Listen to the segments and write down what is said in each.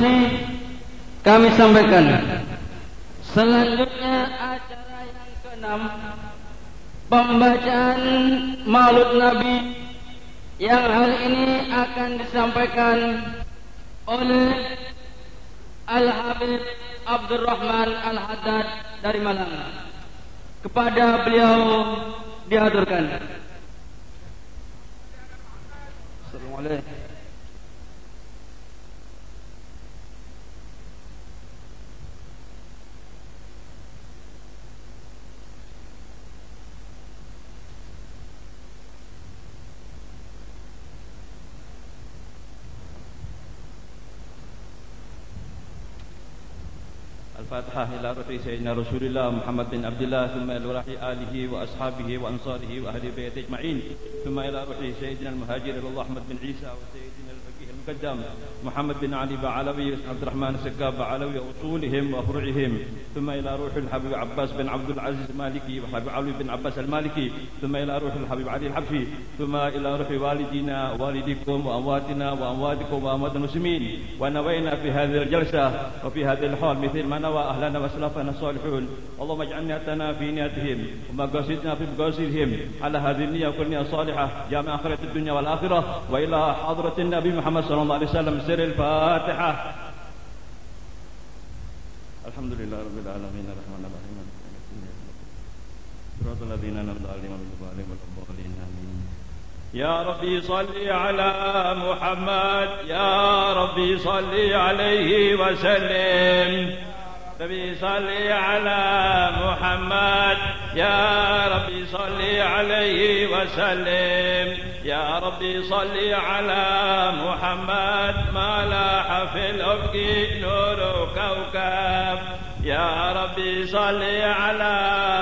masih kami sampaikan. Selanjutnya acara yang keenam pembacaan Maulud Nabi yang hal ini akan disampaikan oleh Al Habib Abdurrahman Al Haddad dari Malang. Kepada beliau dihaturkan. Assalamualaikum. الفاتحة إلى روح سيدنا رسول الله محمد بن عبد الله ثم إلى روح آله وأصحابه وأنصاره وأهل بيته أجمعين ثم إلى روح سيدنا المهاجر إلى الله أحمد بن عيسى وسيدنا الفقيه المقدم محمد بن علي بعلوي عبد الرحمن السقاب بعلوي وأصولهم وفروعهم ثم إلى روح الحبيب عباس بن عبد العزيز المالكي وحبيب علي بن عباس المالكي ثم إلى روح الحبيب علي الحبشي ثم إلى روح والدينا والديكم وأمواتنا وأمواتكم وأموات المسلمين ونوينا في هذه الجلسة وفي هذه الحال مثل ما نوى وأهلنا وأسلافنا الصالحون اللهم اجعل نيتنا في نيتهم ومقاصدنا في مقاصدهم على هذه النية وكل نية صالحة جامع آخرة الدنيا والآخرة وإلى حضرة النبي محمد صلى الله عليه وسلم سر الفاتحة الحمد لله رب العالمين الرحمن الرحيم صراط الذين أنعمت عليهم غير المغضوب عليهم يا ربي صل على محمد يا ربي صل عليه وسلم ربي صل على محمد. يا ربي صل عليه وسلم. يا ربي صل على محمد. ما لاح في الأفق نور كوكب. يا ربي صل على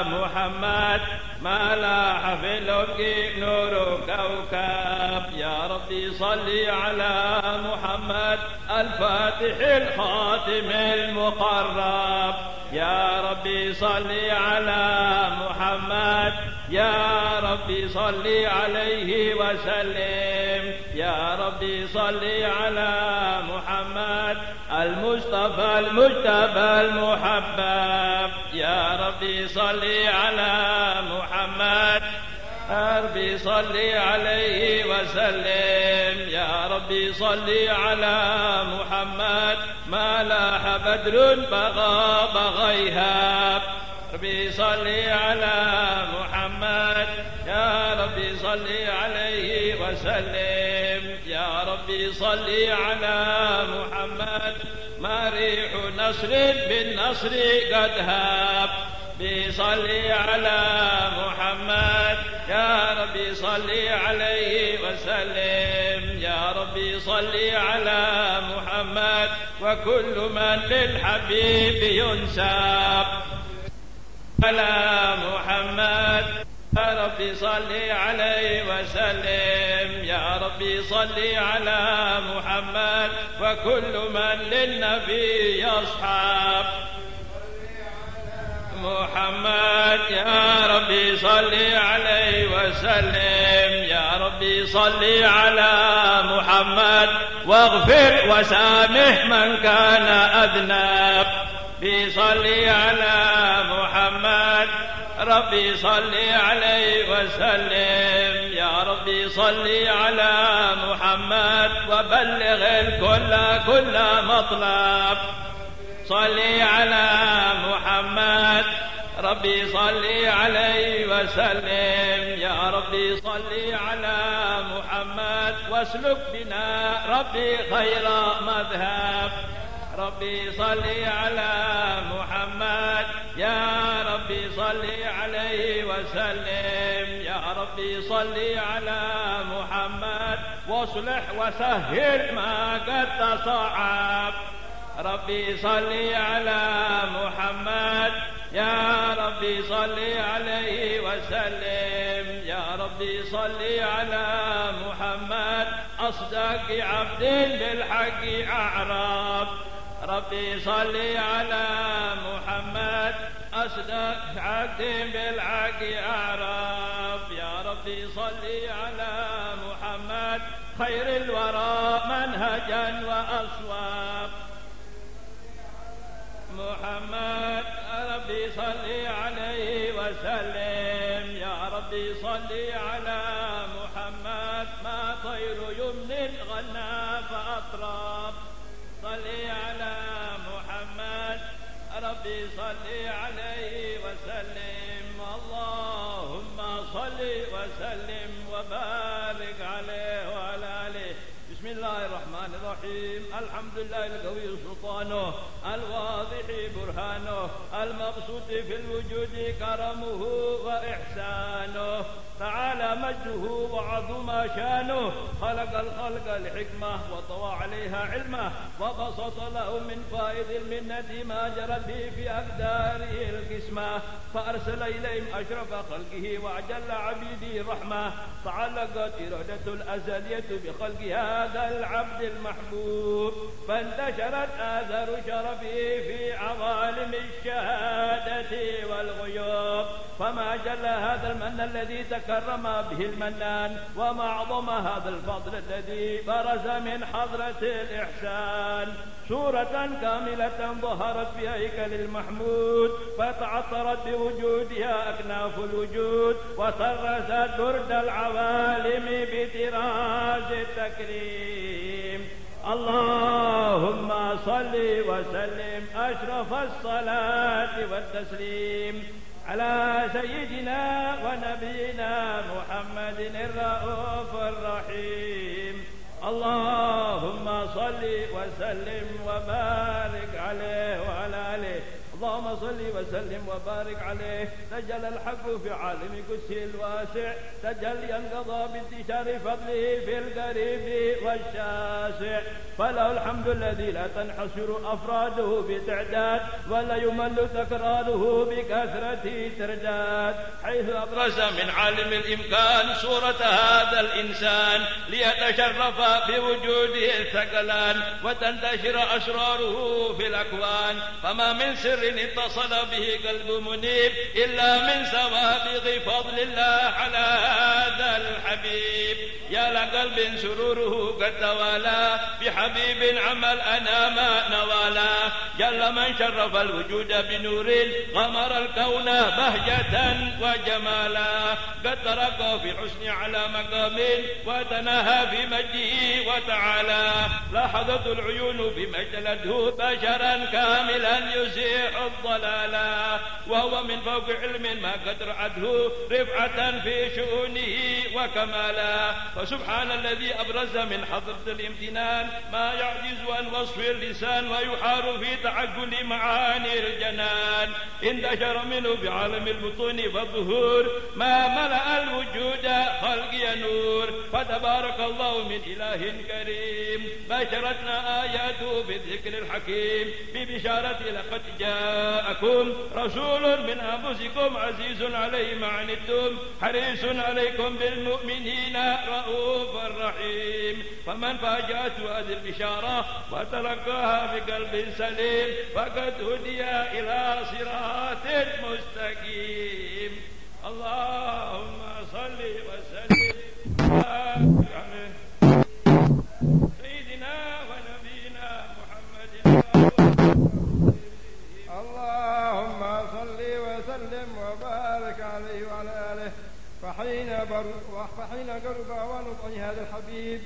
محمد. ما لاح في الأفق نور كوكب. يا ربي صل على محمد. الفاتح الخاتم المقرب. يا ربي صل على محمد. يا ربي صل عليه وسلم. يا ربي صل على محمد. المصطفى المجتبى المحبب. يا ربي صل على محمد. ربي صل عليه وسلم. يا ربي صل على محمد. ما لاح بدر بغى بغيها. ربي صل على محمد. يا ربي صل عليه وسلم. يا ربي صل على محمد. ما ريح نصر بالنصر قد هاب. بصل على محمد. يا ربي صل عليه وسلم. يا ربي صل على محمد وكل من للحبيب ينساب على محمد. يا ربي صل عليه وسلم. يا ربي صل على محمد وكل من للنبي يصحب. محمد يا ربي صل عليه وسلم. يا ربي صل على محمد. واغفر وسامح من كان أذنب. بصل على محمد. ربي صل عليه وسلم. يا ربي صل على محمد. وبلغ الكل كل مطلب. صل على محمد. ربي صل عليه وسلم. يا ربي صل على محمد واسلك بنا ربي خير مذهب. ربي صل على محمد. يا ربي صل عليه وسلم. يا ربي صل على محمد. واصلح وسهل ما قد تصعب. ربي صل على محمد. يا ربي صل عليه وسلم. يا ربي صل على محمد. أصدق عبد بالحق أعرف ربي صل على محمد. أصدق عبد بالحق أعرف يا ربي صل على محمد. خير الورى منهجا وأصواب محمد ربي صلي وسلم. يا ربي صل على محمد. ما طير يمن غنى فأطرب. صل على محمد. ربي صل عليه وسلم. اللهم صل وسلم وبارك عليه. بسم الله الرحمن الرحيم. الحمد لله القوي سلطانه الواضح برهانه المبسوط في الوجود كرمه وإحسانه. تعالى مجده وعظم شانه. خلق الخلق لحكمة وطوى عليها علمه. وبسط له من فائد المنة ما جرت به في أقداره القسمة. فأرسل إليهم أشرف خلقه وأجل عبيده رحمة. تعلقت إرادة الأزلية بخلق هذا العبد المحبوب. فانتشرت آثار شرفه في عوالم الشهادة والغيوب. فما جل هذا المن الذي تكرم به المنان وما أعظم هذا الفضل الذي برز من حضرة الإحسان. سورة كاملة ظهرت في هيكل المحمود فتعطرت بوجودها أكناف الوجود وطرزت برد العوالم بطراز التكريم. اللهم صل وسلم أشرف الصلاة والتسليم. على سيدنا ونبينا محمد الرؤوف الرحيم. اللهم صل وسلم وبارك عليه وعلى آله. اللهم صل وسلم وبارك عليه. تجل الحق في عالم كسه الواسع. تجل ينقضى بانتشار فضله في القريب والشاسع. فله الحمد الذي لا تنحصر أفراده بتعداد ولا يمل تكراره بكثرة ترداد. حيث أبرز من عالم الإمكان صورة هذا الإنسان ليتشرف بوجوده الثقلان وتنتشر أسراره في الأكوان. فما من سر اتصل به قلب منيب إلا من سوابغ فضل الله على هذا الحبيب. يا لقلب سروره قد توالى بحبيب عمل أنا ما نوالا. جل من شرف الوجود بنور غمر الكون بهجة وجمالا قد ترقى في حسن على مقام وتناهى في مجده وتعالى. لاحظت العيون بمجلده بشرا كاملا يزيح الضلالا وهو من فوق علم ما قد رعته رفعة في شؤونه وكمالا. فسبحان الذي أبرز من حضرة الامتنان ما يعجز عن وصف اللسان ويحار في تعقل معاني الجنان. انتشر منه بعالم البطون والظهور ما ملأ الوجود خلق نور. فتبارك الله من إله كريم. بشرتنا آياته بالذكر الحكيم. ببشارة لقد جاءكم رسول من أنفسكم عزيز عليه ما عنتم. حريص عليكم بالمؤمنين. رؤوف رحيم فمن فاجأته هذه البشارة وتلقاها بقلب سليم فقد هدي إلى صراط مستقيم. اللهم صل وسلم. فحين بر فحين قرب ونطع هذا الحبيب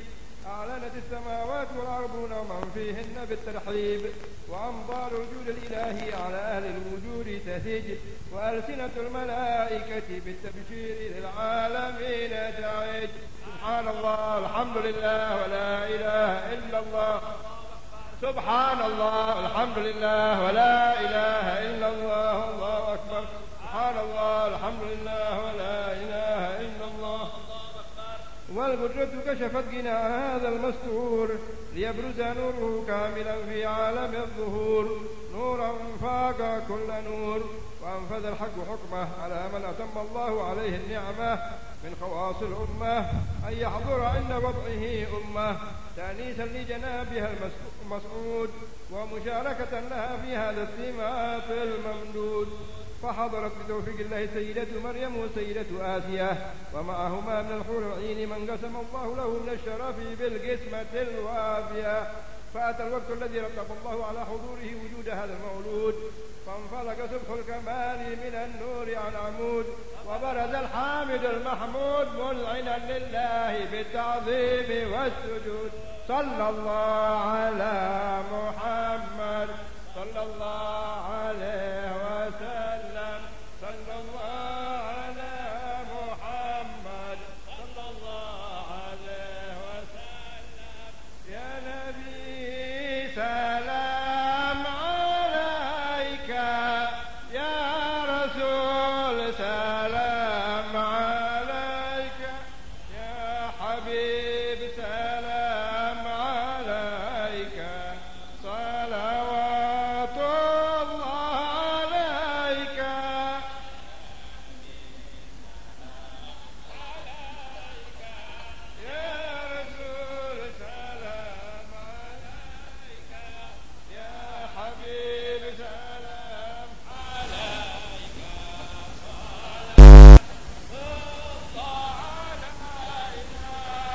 أعلنت السماوات والأرض ومن فيهن بالترحيب وأنظار الوجود الإلهي على أهل الوجود تثج وألسنة الملائكة بالتبشير للعالمين تعج. سبحان الله الحمد لله ولا إله إلا الله. سبحان الله الحمد لله ولا إله إلا الله الله. سبحان الله الحمد لله ولا إله إلا الله. والقدرة كشفت غناء هذا المستور ليبرز نوره كاملا في عالم الظهور. نورا فاق كل نور وأنفذ الحق حكمه على من أتم الله عليه النعمة من خواص الأمة. أن يحضر عند وضعه أمة تأنيسا لجنابها المسعود ومشاركة لها في هذا السمات الممدود. فحضرت بتوفيق الله سيدة مريم وسيدة آسيا ومعهما من الحور العين من قسم الله له من الشرف بالقسمة الوافية. فأتى الوقت الذي رتب الله على حضوره وجود هذا المولود. فانفلق سبح الكمال من النور على العمود وبرز الحامد المحمود ملعنا لله بالتعظيم والسجود. صلى الله على محمد صلى الله عليه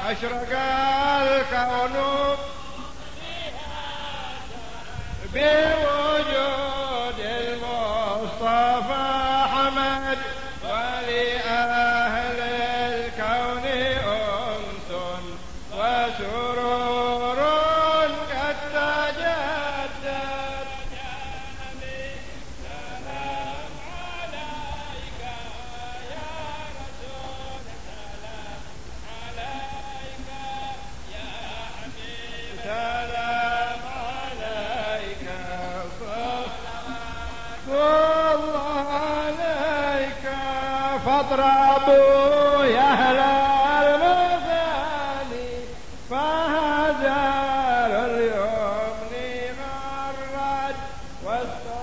أشرق الكون بوجود Pastor.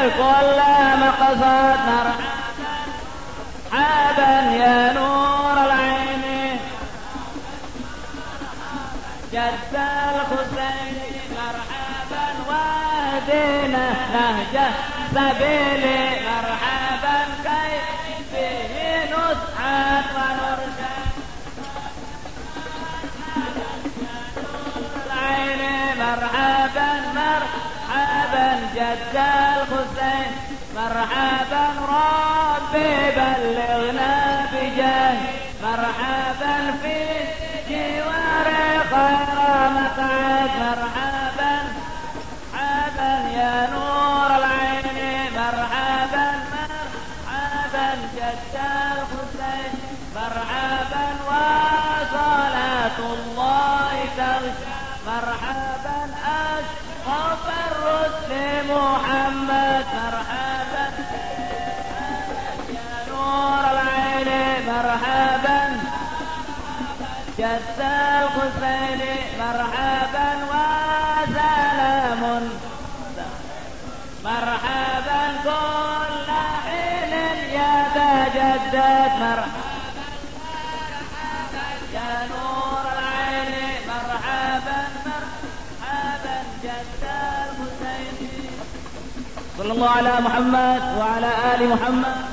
كل مقصد مرحبا يا نور العين. جد الحسين مرحبا واهدنا نهج سبيلي مرحبا كيف به نسعد ونرشد. العين مرحبا مرحبا جد الحسين مرحبا وسلام. مرحبا كل حين مرحبا يا نور العين. مرحبا مرحبا الحسين. صلى الله على محمد وعلى آل محمد.